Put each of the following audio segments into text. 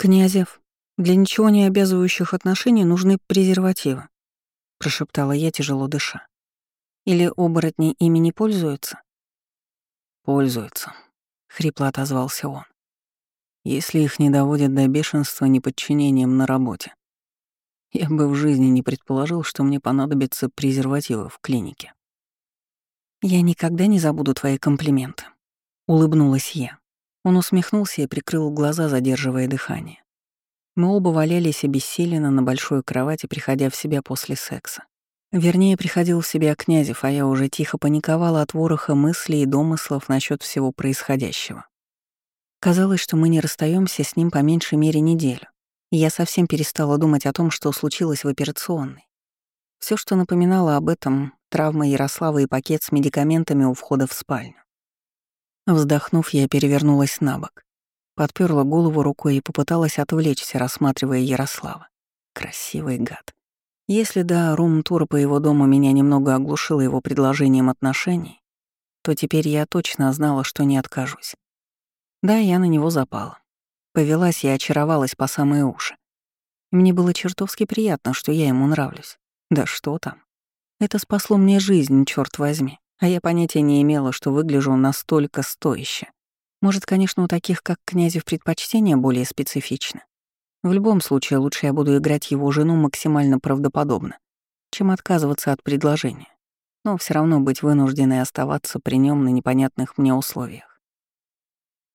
«Князев, для ничего не обязывающих отношений нужны презервативы», прошептала я, тяжело дыша. «Или оборотни ими не пользуются?» «Пользуются», — хрипло отозвался он. «Если их не доводят до бешенства неподчинением на работе. Я бы в жизни не предположил, что мне понадобятся презервативы в клинике». «Я никогда не забуду твои комплименты», — улыбнулась я. Он усмехнулся и прикрыл глаза, задерживая дыхание. Мы оба валялись обессиленно на большой кровати, приходя в себя после секса. Вернее, приходил в себя Князев, а я уже тихо паниковала от вороха мыслей и домыслов насчет всего происходящего. Казалось, что мы не расстаемся с ним по меньшей мере неделю, и я совсем перестала думать о том, что случилось в операционной. Все, что напоминало об этом, травма Ярослава и пакет с медикаментами у входа в спальню. Вздохнув, я перевернулась на бок, подперла голову рукой и попыталась отвлечься, рассматривая Ярослава. Красивый гад. Если да, рум-тур по его дому меня немного оглушила его предложением отношений, то теперь я точно знала, что не откажусь. Да, я на него запала. Повелась и очаровалась по самые уши. Мне было чертовски приятно, что я ему нравлюсь. Да что там. Это спасло мне жизнь, черт возьми а я понятия не имела, что выгляжу настолько стояще. Может, конечно, у таких, как Князев, предпочтения более специфичны. В любом случае, лучше я буду играть его жену максимально правдоподобно, чем отказываться от предложения, но все равно быть вынужденной оставаться при нем на непонятных мне условиях.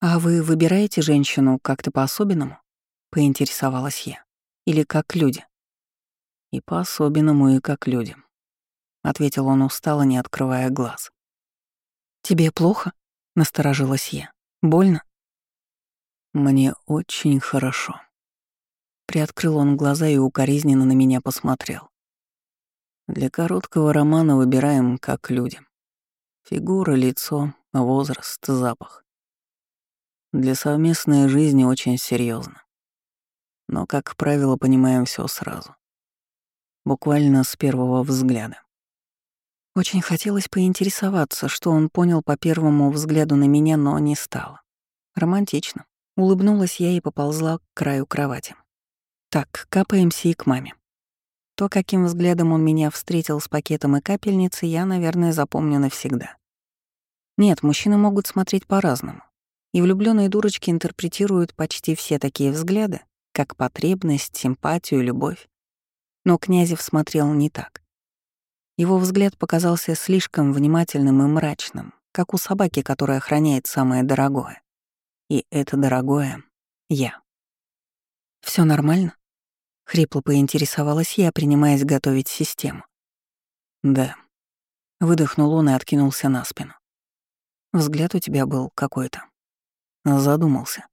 «А вы выбираете женщину как-то по-особенному?» — поинтересовалась я. «Или как люди?» «И по-особенному, и как людям ответил он устало, не открывая глаз. Тебе плохо? насторожилась я. Больно? Мне очень хорошо. Приоткрыл он глаза и укоризненно на меня посмотрел. Для короткого романа выбираем как люди. Фигура, лицо, возраст, запах. Для совместной жизни очень серьезно. Но, как правило, понимаем все сразу. Буквально с первого взгляда. Очень хотелось поинтересоваться, что он понял по первому взгляду на меня, но не стало. Романтично. Улыбнулась я и поползла к краю кровати. Так, капаемся и к маме. То, каким взглядом он меня встретил с пакетом и капельницей, я, наверное, запомню навсегда. Нет, мужчины могут смотреть по-разному. И влюбленные дурочки интерпретируют почти все такие взгляды, как потребность, симпатию, любовь. Но Князев смотрел не так. Его взгляд показался слишком внимательным и мрачным, как у собаки, которая охраняет самое дорогое. И это дорогое — я. Все нормально?» — хрипло поинтересовалась я, принимаясь готовить систему. «Да». Выдохнул он и откинулся на спину. Взгляд у тебя был какой-то. Задумался.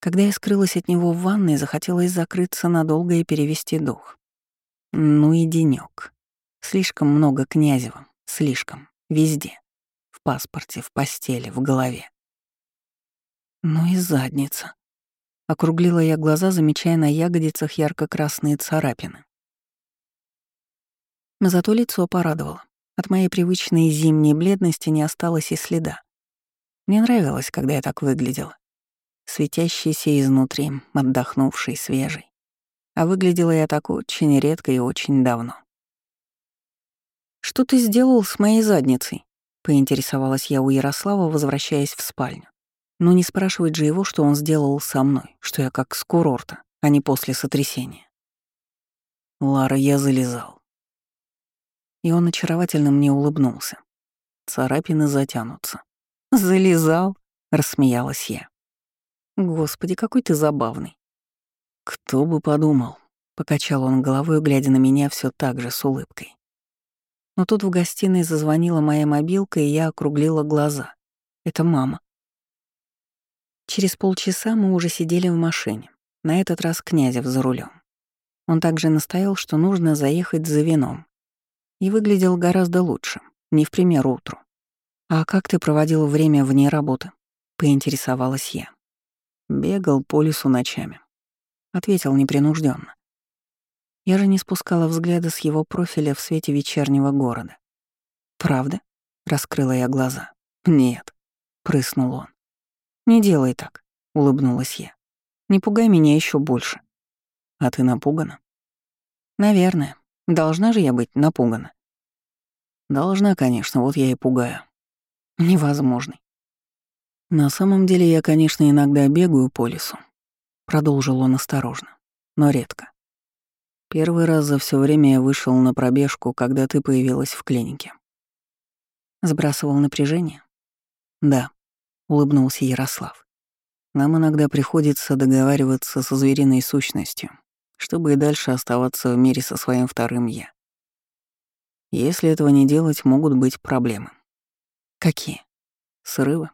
Когда я скрылась от него в ванной, захотелось закрыться надолго и перевести дух. Ну и денёк. Слишком много Князева, слишком, везде. В паспорте, в постели, в голове. Ну и задница. Округлила я глаза, замечая на ягодицах ярко-красные царапины. Зато лицо порадовало. От моей привычной зимней бледности не осталось и следа. Мне нравилось, когда я так выглядела. Светящийся изнутри, отдохнувший, свежий. А выглядела я так очень редко и очень давно. «Что ты сделал с моей задницей?» — поинтересовалась я у Ярослава, возвращаясь в спальню. Но не спрашивать же его, что он сделал со мной, что я как с курорта, а не после сотрясения. «Лара, я залезал». И он очаровательно мне улыбнулся. Царапины затянутся. «Залезал?» — рассмеялась я. «Господи, какой ты забавный». «Кто бы подумал», — покачал он головой, глядя на меня все так же с улыбкой. Но тут в гостиной зазвонила моя мобилка, и я округлила глаза. Это мама. Через полчаса мы уже сидели в машине. На этот раз Князев за рулем. Он также настоял, что нужно заехать за вином. И выглядел гораздо лучше, не в пример утру. «А как ты проводил время вне работы?» — поинтересовалась я. «Бегал по лесу ночами», — ответил непринужденно. Я же не спускала взгляда с его профиля в свете вечернего города. «Правда?» — раскрыла я глаза. «Нет», — прыснул он. «Не делай так», — улыбнулась я. Не пугай меня еще больше. А ты напугана? Наверное. Должна же я быть напугана. Должна, конечно, вот я и пугаю. Невозможный. На самом деле я, конечно, иногда бегаю по лесу. Продолжил он осторожно, но редко. Первый раз за все время я вышел на пробежку, когда ты появилась в клинике. Сбрасывал напряжение? Да, улыбнулся Ярослав. Нам иногда приходится договариваться со звериной сущностью, чтобы и дальше оставаться в мире со своим вторым «я». Если этого не делать, могут быть проблемы. Какие? Срывы.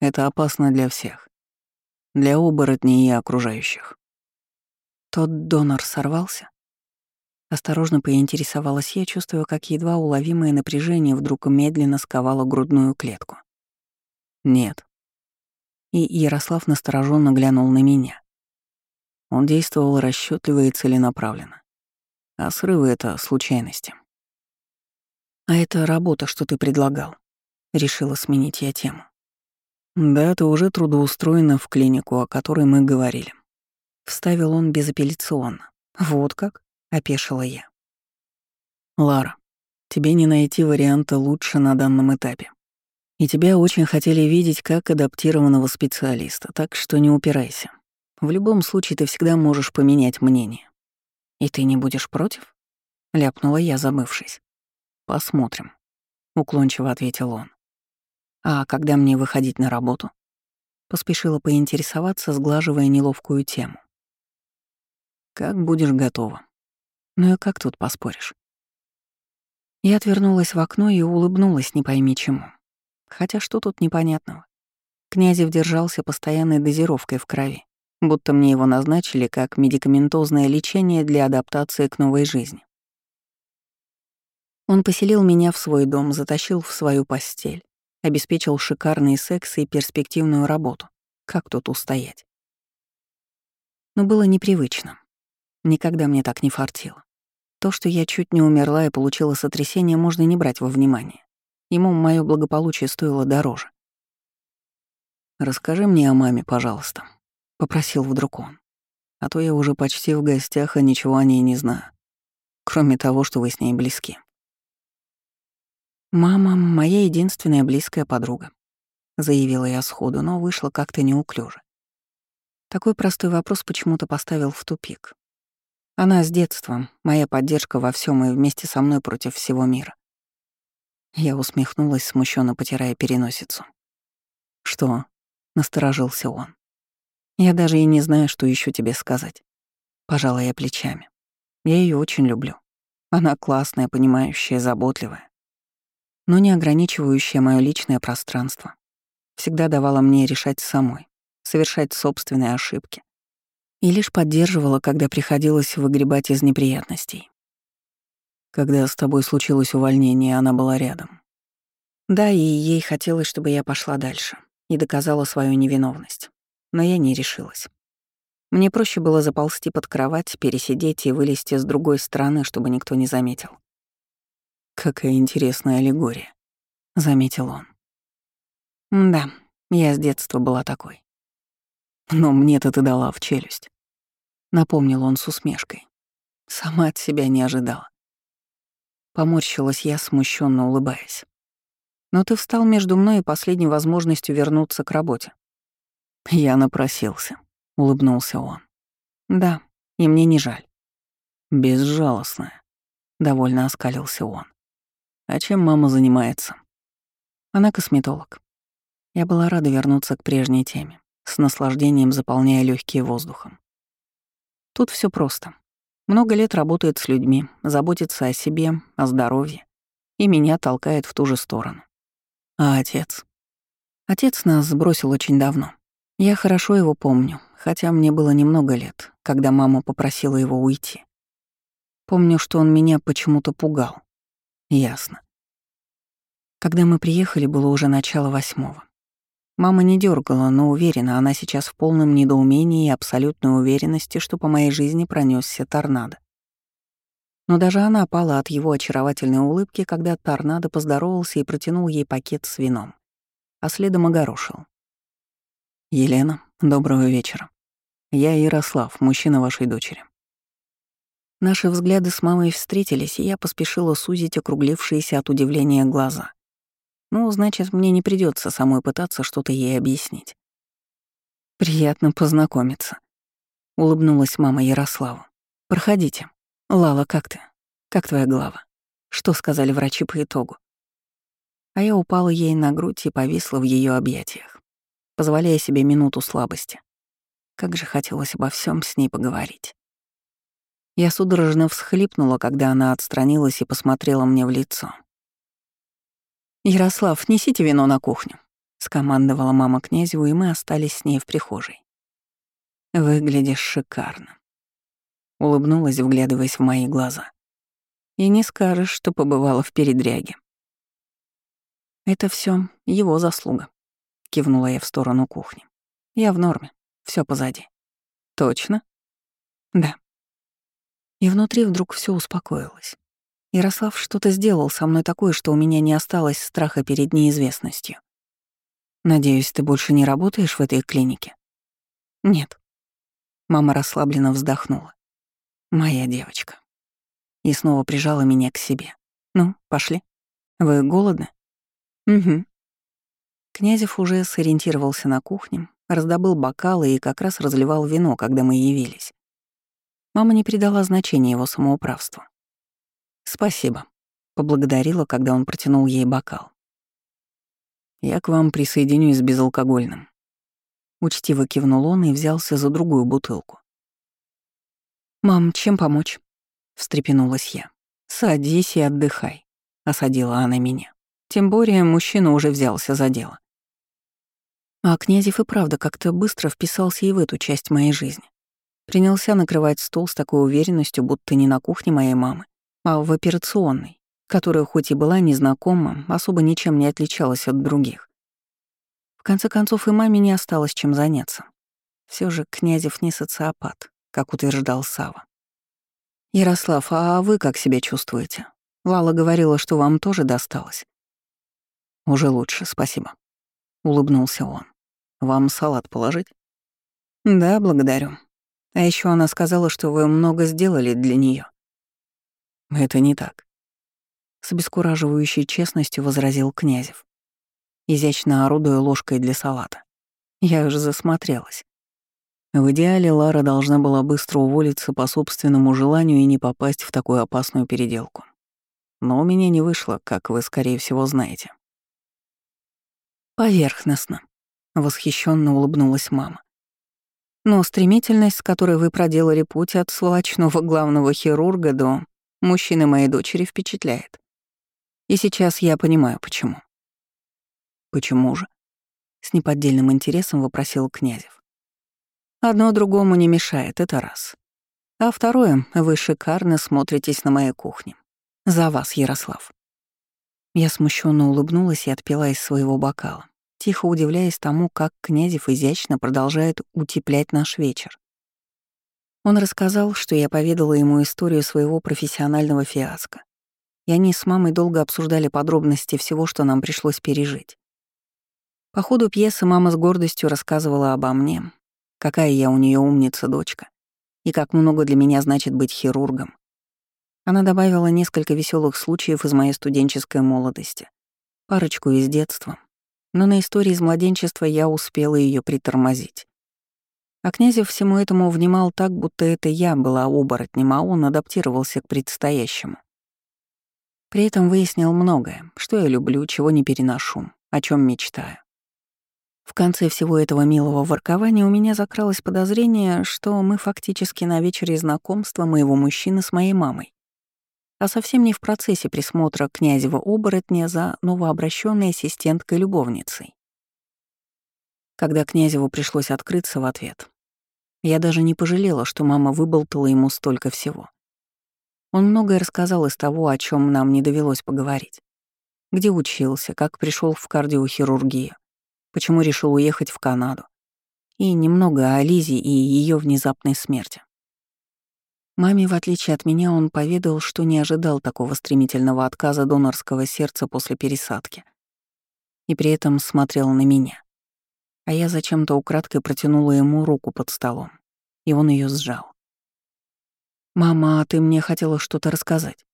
Это опасно для всех. Для оборотней и окружающих. Тот донор сорвался? Осторожно поинтересовалась я, чувствуя, как едва уловимое напряжение вдруг медленно сковало грудную клетку. Нет. И Ярослав настороженно глянул на меня. Он действовал расчетливо и целенаправленно. А срывы — это случайности. «А это работа, что ты предлагал?» Решила сменить я тему. «Да, ты уже трудоустроена в клинику, о которой мы говорили». Вставил он безапелляционно. «Вот как?» — опешила я. «Лара, тебе не найти варианта лучше на данном этапе. И тебя очень хотели видеть как адаптированного специалиста, так что не упирайся. В любом случае ты всегда можешь поменять мнение. И ты не будешь против? Ляпнула я, забывшись. Посмотрим, уклончиво ответил он. А когда мне выходить на работу? Поспешила поинтересоваться, сглаживая неловкую тему. Как будешь готова. Ну и как тут поспоришь? Я отвернулась в окно и улыбнулась, не пойми чему. Хотя что тут непонятного? Князев держался постоянной дозировкой в крови, будто мне его назначили как медикаментозное лечение для адаптации к новой жизни. Он поселил меня в свой дом, затащил в свою постель, обеспечил шикарный секс и перспективную работу. Как тут устоять? Но было непривычно. Никогда мне так не фартило. То, что я чуть не умерла и получила сотрясение, можно не брать во внимание. Ему мое благополучие стоило дороже. «Расскажи мне о маме, пожалуйста», — попросил вдруг он. «А то я уже почти в гостях, а ничего о ней не знаю. Кроме того, что вы с ней близки». «Мама — моя единственная близкая подруга», — заявила я сходу, но вышло как-то неуклюже. Такой простой вопрос почему-то поставил в тупик. Она с детства, моя поддержка во всем и вместе со мной против всего мира. Я усмехнулась, смущенно потирая переносицу. «Что?» — насторожился он. «Я даже и не знаю, что еще тебе сказать». Пожала я плечами. Я ее очень люблю. Она классная, понимающая, заботливая. Но не ограничивающая мое личное пространство. Всегда давала мне решать самой, совершать собственные ошибки. И лишь поддерживала, когда приходилось выгребать из неприятностей. Когда с тобой случилось увольнение, она была рядом. Да, и ей хотелось, чтобы я пошла дальше и доказала свою невиновность. Но я не решилась. Мне проще было заползти под кровать, пересидеть и вылезти с другой стороны, чтобы никто не заметил. «Какая интересная аллегория», — заметил он. «Да, я с детства была такой». «Но мне-то ты дала в челюсть», — напомнил он с усмешкой. Сама от себя не ожидала. Поморщилась я, смущенно улыбаясь. Но ты встал между мной и последней возможностью вернуться к работе. Я напросился, улыбнулся он. Да, и мне не жаль. Безжалостная, довольно оскалился он. А чем мама занимается? Она косметолог. Я была рада вернуться к прежней теме, с наслаждением заполняя легкие воздухом. Тут все просто. Много лет работает с людьми, заботится о себе, о здоровье. И меня толкает в ту же сторону. А отец? Отец нас сбросил очень давно. Я хорошо его помню, хотя мне было немного лет, когда мама попросила его уйти. Помню, что он меня почему-то пугал. Ясно. Когда мы приехали, было уже начало восьмого. Мама не дергала, но уверена, она сейчас в полном недоумении и абсолютной уверенности, что по моей жизни пронесся торнадо. Но даже она пала от его очаровательной улыбки, когда торнадо поздоровался и протянул ей пакет с вином, а следом огорошил. «Елена, доброго вечера. Я Ярослав, мужчина вашей дочери. Наши взгляды с мамой встретились, и я поспешила сузить округлившиеся от удивления глаза. Ну, значит, мне не придется самой пытаться что-то ей объяснить. «Приятно познакомиться», — улыбнулась мама Ярославу. «Проходите. Лала, как ты? Как твоя голова? Что сказали врачи по итогу?» А я упала ей на грудь и повисла в ее объятиях, позволяя себе минуту слабости. Как же хотелось обо всем с ней поговорить. Я судорожно всхлипнула, когда она отстранилась и посмотрела мне в лицо. «Ярослав, несите вино на кухню», — скомандовала мама Князеву, и мы остались с ней в прихожей. «Выглядишь шикарно», — улыбнулась, вглядываясь в мои глаза. «И не скажешь, что побывала в передряге». «Это все его заслуга», — кивнула я в сторону кухни. «Я в норме. Все позади. Точно? Да. И внутри вдруг все успокоилось. Ярослав что-то сделал со мной такое, что у меня не осталось страха перед неизвестностью. Надеюсь, ты больше не работаешь в этой клинике? Нет. Мама расслабленно вздохнула. Моя девочка. И снова прижала меня к себе. Ну, пошли. Вы голодны? Угу. Князев уже сориентировался на кухне, раздобыл бокалы и как раз разливал вино, когда мы явились. Мама не придала значения его самоуправству. «Спасибо», — поблагодарила, когда он протянул ей бокал. «Я к вам присоединюсь с безалкогольным». Учтиво кивнул он и взялся за другую бутылку. «Мам, чем помочь?» — встрепенулась я. «Садись и отдыхай», — осадила она меня. Тем более мужчина уже взялся за дело. А Князев и правда как-то быстро вписался и в эту часть моей жизни. Принялся накрывать стол с такой уверенностью, будто не на кухне моей мамы, а в операционной, которая хоть и была незнакома, особо ничем не отличалась от других. В конце концов, и маме не осталось чем заняться. Все же Князев не социопат, как утверждал Сава. «Ярослав, а вы как себя чувствуете? Лала говорила, что вам тоже досталось». «Уже лучше, спасибо», — улыбнулся он. Вам салат положить? Да, благодарю. А еще она сказала, что вы много сделали для нее. Это не так. С обескураживающей честностью возразил Князев, изящно орудуя ложкой для салата. Я же засмотрелась. В идеале Лара должна была быстро уволиться по собственному желанию и не попасть в такую опасную переделку. Но у меня не вышло, как вы, скорее всего, знаете. Поверхностно, Восхищенно улыбнулась мама. Но стремительность, с которой вы проделали путь от сволочного главного хирурга до мужчины моей дочери впечатляет. И сейчас я понимаю, почему. Почему же? С неподдельным интересом вопросил Князев. Одно другому не мешает, это раз. А второе, вы шикарно смотритесь на моей кухне. За вас, Ярослав. Я смущенно улыбнулась и отпила из своего бокала тихо удивляясь тому, как Князев изящно продолжает утеплять наш вечер. Он рассказал, что я поведала ему историю своего профессионального фиаско, и они с мамой долго обсуждали подробности всего, что нам пришлось пережить. По ходу пьесы мама с гордостью рассказывала обо мне, какая я у нее умница дочка, и как много для меня значит быть хирургом. Она добавила несколько веселых случаев из моей студенческой молодости, парочку из детства, но на истории из младенчества я успела ее притормозить. А Князев всему этому внимал так, будто это я была оборотнем, а он адаптировался к предстоящему. При этом выяснил многое, что я люблю, чего не переношу, о чем мечтаю. В конце всего этого милого воркования у меня закралось подозрение, что мы фактически на вечере знакомства моего мужчины с моей мамой а совсем не в процессе присмотра князева-оборотня за новообращенной ассистенткой-любовницей. Когда князеву пришлось открыться в ответ, я даже не пожалела, что мама выболтала ему столько всего. Он многое рассказал из того, о чем нам не довелось поговорить. Где учился, как пришел в кардиохирургию, почему решил уехать в Канаду. И немного о Лизе и ее внезапной смерти. Маме, в отличие от меня, он поведал, что не ожидал такого стремительного отказа донорского сердца после пересадки. И при этом смотрел на меня. А я зачем-то украдкой протянула ему руку под столом, и он ее сжал. «Мама, а ты мне хотела что-то рассказать?»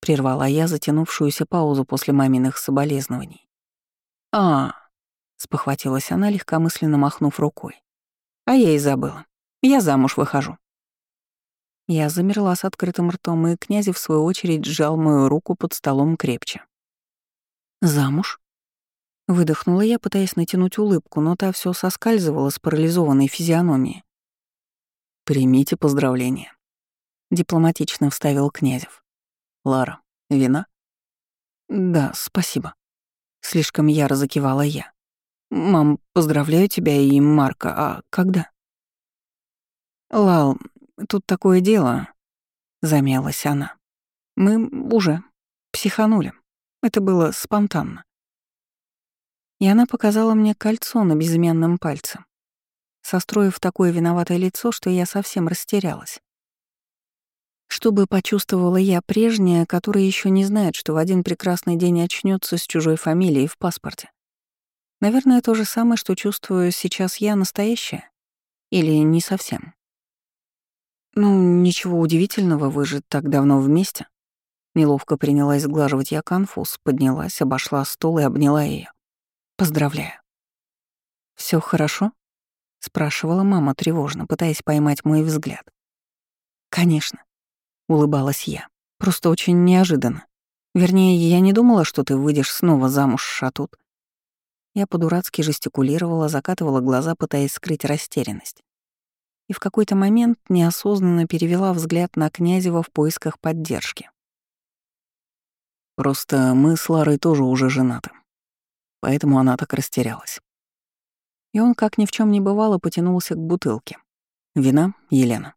Прервала я затянувшуюся паузу после маминых соболезнований. «А, — спохватилась она, легкомысленно махнув рукой. «А я и забыла. Я замуж выхожу». Я замерла с открытым ртом, и князь в свою очередь сжал мою руку под столом крепче. «Замуж?» Выдохнула я, пытаясь натянуть улыбку, но та все соскальзывала с парализованной физиономии. «Примите поздравления», — дипломатично вставил Князев. «Лара, вина?» «Да, спасибо». Слишком яро закивала я. «Мам, поздравляю тебя и Марка. А когда?» «Лал, тут такое дело», — замялась она. «Мы уже психанули. Это было спонтанно». И она показала мне кольцо на безымянном пальце, состроив такое виноватое лицо, что я совсем растерялась. Чтобы почувствовала я прежняя, которая еще не знает, что в один прекрасный день очнется с чужой фамилией в паспорте. Наверное, то же самое, что чувствую сейчас я настоящая. Или не совсем. Ну, ничего удивительного, вы же так давно вместе. Неловко принялась сглаживать я конфуз, поднялась, обошла стол и обняла ее. Поздравляю. Все хорошо? спрашивала мама тревожно, пытаясь поймать мой взгляд. Конечно, улыбалась я. Просто очень неожиданно. Вернее, я не думала, что ты выйдешь снова замуж, а тут я по-дурацки жестикулировала, закатывала глаза, пытаясь скрыть растерянность. И в какой-то момент неосознанно перевела взгляд на Князева в поисках поддержки. Просто мы с Ларой тоже уже женаты. Поэтому она так растерялась. И он, как ни в чем не бывало, потянулся к бутылке. Вина, Елена.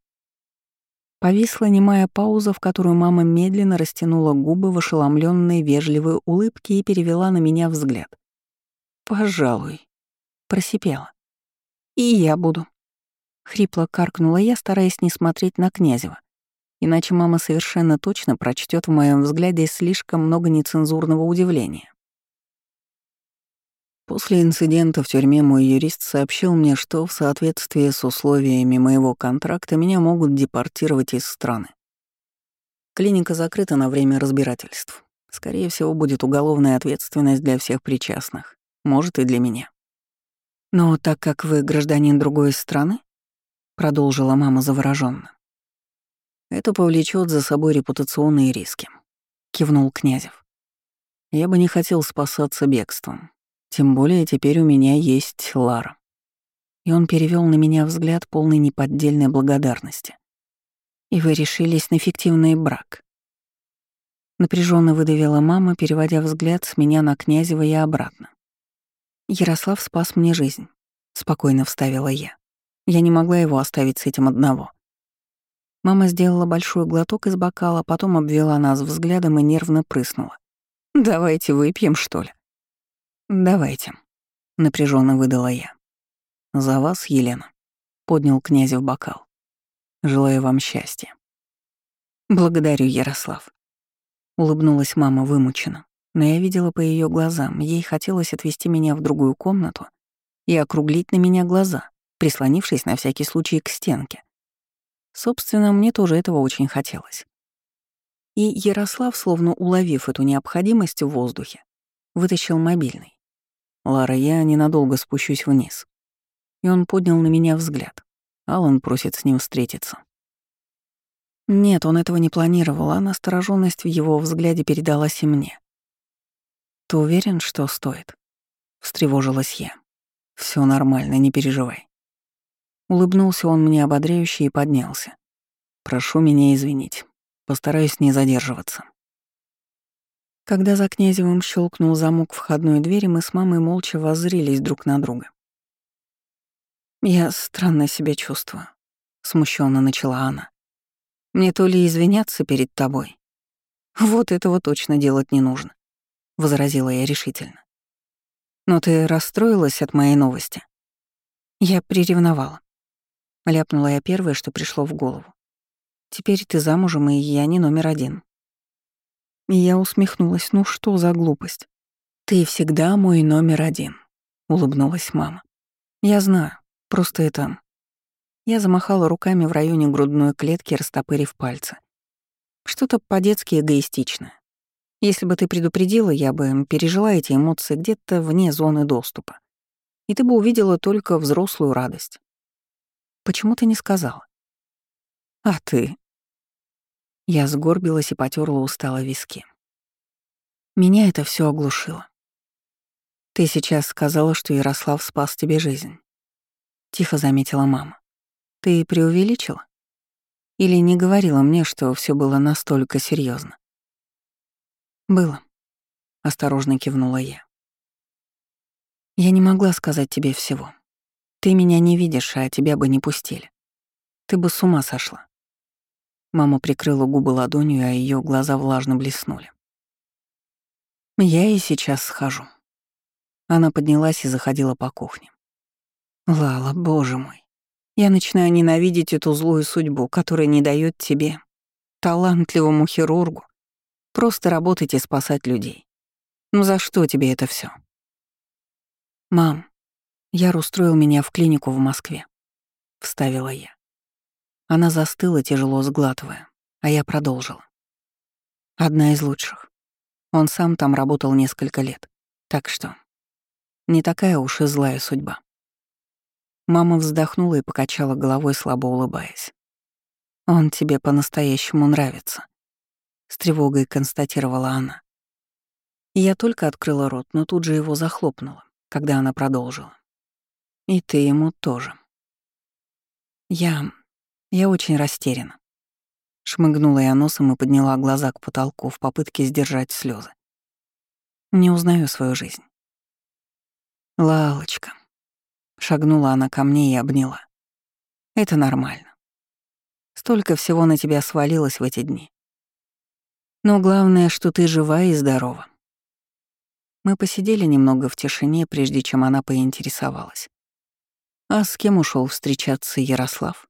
Повисла немая пауза, в которую мама медленно растянула губы в ошеломленной вежливой улыбке и перевела на меня взгляд. «Пожалуй», — просипела. «И я буду». Хрипло каркнула я, стараясь не смотреть на Князева. Иначе мама совершенно точно прочтет в моем взгляде слишком много нецензурного удивления. После инцидента в тюрьме мой юрист сообщил мне, что в соответствии с условиями моего контракта меня могут депортировать из страны. Клиника закрыта на время разбирательств. Скорее всего, будет уголовная ответственность для всех причастных может, и для меня. Но так как вы гражданин другой страны, продолжила мама завороженно. Это повлечет за собой репутационные риски, кивнул Князев. Я бы не хотел спасаться бегством. Тем более теперь у меня есть Лара. И он перевел на меня взгляд полный неподдельной благодарности. И вы решились на фиктивный брак. Напряженно выдавила мама, переводя взгляд с меня на Князева и обратно. Ярослав спас мне жизнь, спокойно вставила я. Я не могла его оставить с этим одного. Мама сделала большой глоток из бокала, потом обвела нас взглядом и нервно прыснула. «Давайте выпьем, что ли?» «Давайте», — напряженно выдала я. «За вас, Елена», — поднял князя в бокал. «Желаю вам счастья». «Благодарю, Ярослав», — улыбнулась мама вымученно но я видела по ее глазам, ей хотелось отвести меня в другую комнату и округлить на меня глаза, прислонившись на всякий случай к стенке. Собственно, мне тоже этого очень хотелось. И Ярослав, словно уловив эту необходимость в воздухе, вытащил мобильный. «Лара, я ненадолго спущусь вниз». И он поднял на меня взгляд. Алан просит с ним встретиться. Нет, он этого не планировал, а настороженность в его взгляде передалась и мне. «Ты уверен, что стоит?» — встревожилась я. Все нормально, не переживай». Улыбнулся он мне ободряюще и поднялся. «Прошу меня извинить. Постараюсь не задерживаться». Когда за Князевым щелкнул замок входной двери, мы с мамой молча воззрились друг на друга. «Я странно себя чувствую», — смущенно начала она. «Мне то ли извиняться перед тобой. Вот этого точно делать не нужно. — возразила я решительно. «Но ты расстроилась от моей новости?» «Я приревновала». Ляпнула я первое, что пришло в голову. «Теперь ты замужем, и я не номер один». И я усмехнулась. «Ну что за глупость?» «Ты всегда мой номер один», — улыбнулась мама. «Я знаю, просто это...» Я замахала руками в районе грудной клетки, растопырив пальцы. Что-то по-детски эгоистичное. Если бы ты предупредила, я бы пережила эти эмоции где-то вне зоны доступа. И ты бы увидела только взрослую радость. Почему ты не сказала? А ты? Я сгорбилась и потерла устало виски. Меня это все оглушило. Ты сейчас сказала, что Ярослав спас тебе жизнь. Тихо заметила мама. Ты преувеличила? Или не говорила мне, что все было настолько серьезно? Было. Осторожно кивнула я. Я не могла сказать тебе всего. Ты меня не видишь, а тебя бы не пустили. Ты бы с ума сошла. Мама прикрыла губы ладонью, а ее глаза влажно блеснули. Я и сейчас схожу. Она поднялась и заходила по кухне. Лала, боже мой. Я начинаю ненавидеть эту злую судьбу, которая не дает тебе, талантливому хирургу, просто работать и спасать людей. Ну за что тебе это все? Мам, Яр устроил меня в клинику в Москве. Вставила я. Она застыла, тяжело сглатывая, а я продолжила. Одна из лучших. Он сам там работал несколько лет. Так что не такая уж и злая судьба. Мама вздохнула и покачала головой, слабо улыбаясь. «Он тебе по-настоящему нравится», — с тревогой констатировала она. я только открыла рот, но тут же его захлопнула, когда она продолжила. «И ты ему тоже». «Я... я очень растеряна». Шмыгнула я носом и подняла глаза к потолку в попытке сдержать слезы. Не узнаю свою жизнь. «Лалочка», Шагнула она ко мне и обняла. Это нормально. Столько всего на тебя свалилось в эти дни. Но главное, что ты жива и здорова. Мы посидели немного в тишине, прежде чем она поинтересовалась. А с кем ушел встречаться Ярослав?